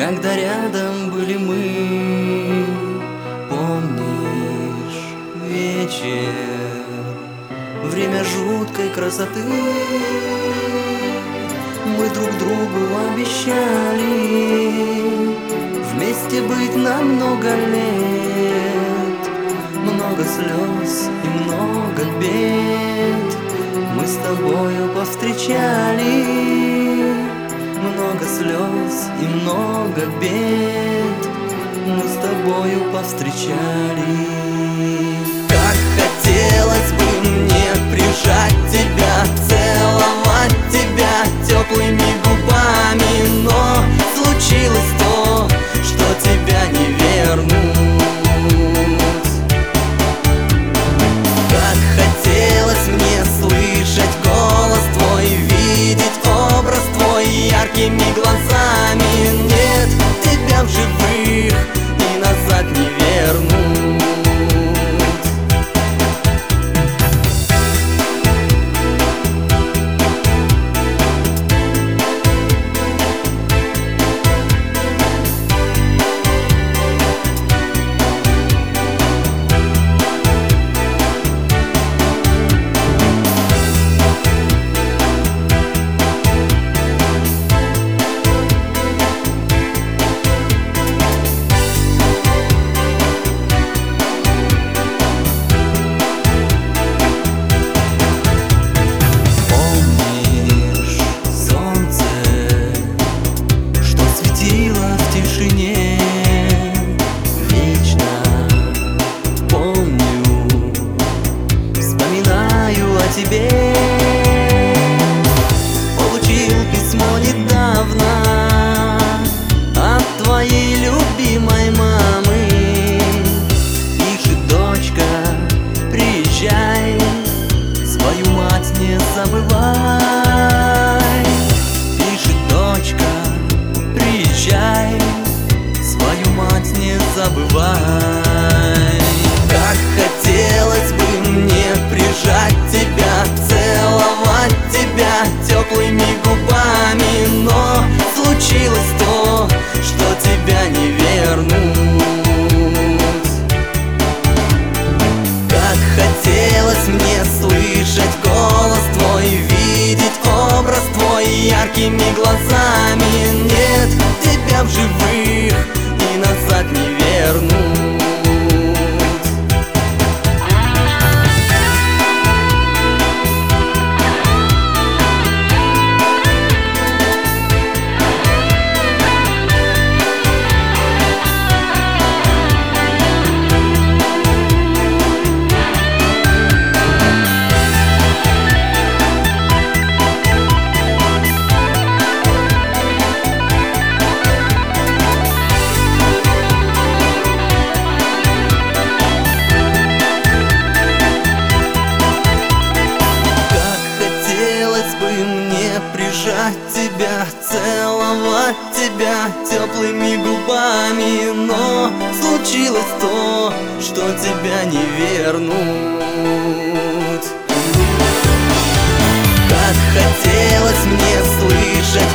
когда рядом были мы? Помнишь вечер, время жуткой красоты? Мы друг другу обещали Вместе быть на много лет Много слез и много бед Мы с тобою повстречали Много слез и много бед Мы с тобою повстречали яркими глазами. Нет тебя в живых теплыми губами Но случилось то, что тебя не вернуть. Как хотелось мне слышать голос твой Видеть образ твой яркими глазами тебя, целовать тебя теплыми губами. Но случилось то, что тебя не вернуть Как хотелось мне слышать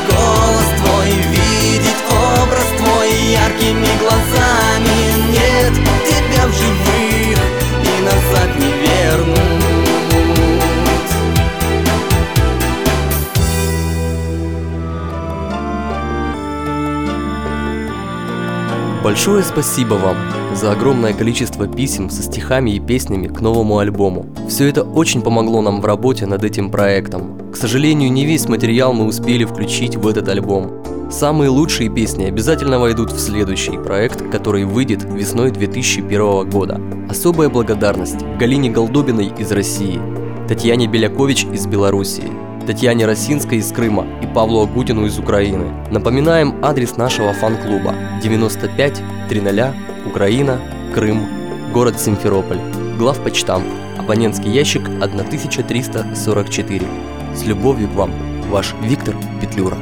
Большое спасибо вам за огромное количество писем со стихами и песнями к новому альбому. Все это очень помогло нам в работе над этим проектом. К сожалению, не весь материал мы успели включить в этот альбом. Самые лучшие песни обязательно войдут в следующий проект, который выйдет весной 2001 года. Особая благодарность Галине Голдобиной из России, Татьяне Белякович из Белоруссии, Татьяне Росинской из Крыма и Павлу Агутину из Украины. Напоминаем адрес нашего фан-клуба 95 300 Украина, Крым, город Симферополь, главпочтамп, абонентский ящик 1344. С любовью к вам, ваш Виктор Петлюра.